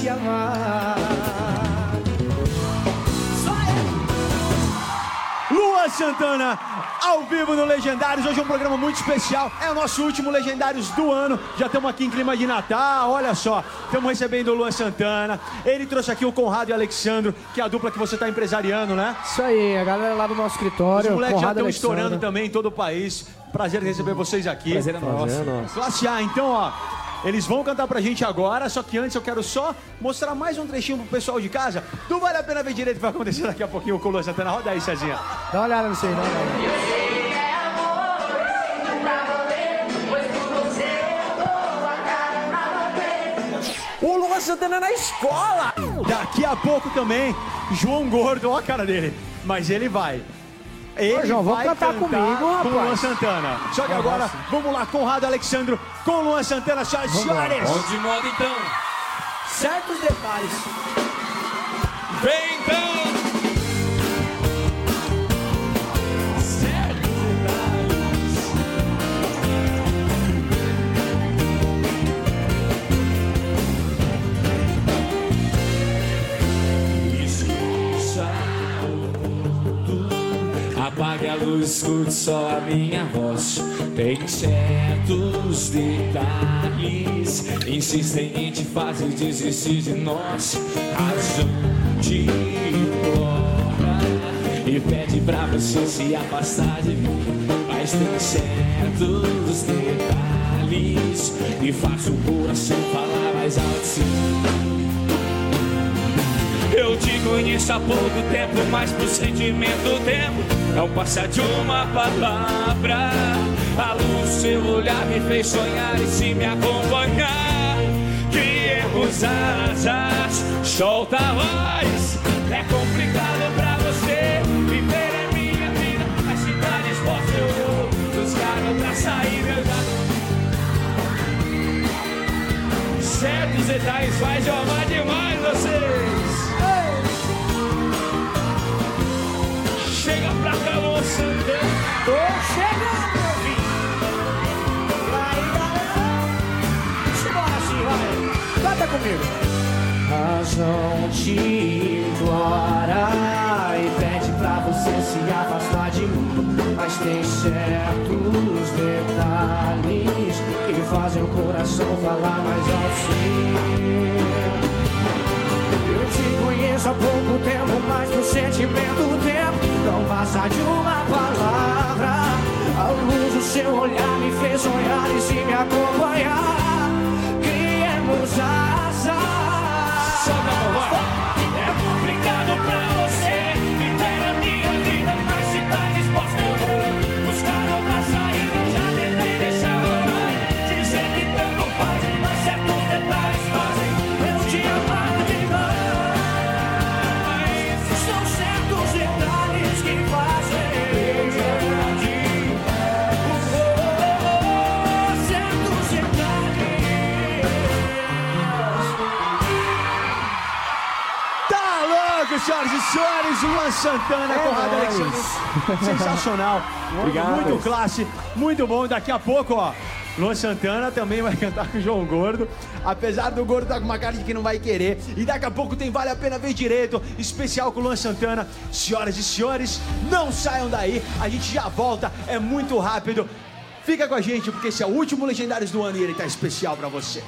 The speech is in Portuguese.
te amar. Santana, ao vivo no Legendários. Hoje é um programa muito especial. É o nosso último Legendários do ano. Já estamos aqui em clima de Natal. Olha só, estamos recebendo o Luan Santana. Ele trouxe aqui o Conrado e o Alexandro, que é a dupla que você está empresariando, né? Isso aí, a galera lá do nosso escritório. Os moleques já estão estourando também em todo o país. Prazer em receber vocês aqui. Prazer é nosso. Prazer é nosso. Classe A, então, ó. Eles vão cantar pra gente agora, só que antes eu quero só mostrar mais um trechinho pro pessoal de casa. Não vale a pena ver direito o que vai acontecer daqui a pouquinho com o Luan Santana. Roda aí, Cezinha. Dá uma olhada nisso aí, dá uma olhada. O Luan Santana na escola! Daqui a pouco também, João Gordo, ó a cara dele. Mas ele vai. Ele Ô, João, vamos vai cantar comigo, com. Luan Santana. Só que agora, vamos lá, Conrado Alexandro com o Luan Santana, senhoras e senhores. Vamos de moda então! Certos detalhes. Vem então! Apague a luz, escute só a minha voz. Tem certos detalhes insistem em te fazer desistir de nós. Razão te implora e pede pra você se afastar de mim. Mas tem certos detalhes que faz o coração falar mais alto. Sim. Eu te conheço há pouco tempo, mas pro sentimento tempo não passa de uma palavra. A luz seu olhar me fez sonhar e se me acompanhar. Criemos asas, solta a voz. É complicado pra você viver a minha vida, mas se tá disposto eu vou buscar outra saída. Já Certos detalhes faz amar demais vocês. Comigo. Razão te implora e pede pra você se afastar de mim. Mas tem certos detalhes que fazem o coração falar mais alto. Eu te conheço há pouco tempo, mas no sentimento do senhoras e senhores. Luan Santana, Conrado nóis. Alexandre. Sensacional. Obrigado. Muito classe, muito bom. Daqui a pouco, ó. Luan Santana também vai cantar com o João Gordo. Apesar do Gordo estar com uma cara de que não vai querer. E daqui a pouco tem Vale a Pena Ver Direito. Especial com o Luan Santana. Senhoras e senhores, não saiam daí. A gente já volta. É muito rápido. Fica com a gente, porque esse é o último Legendários do ano e ele tá especial pra você.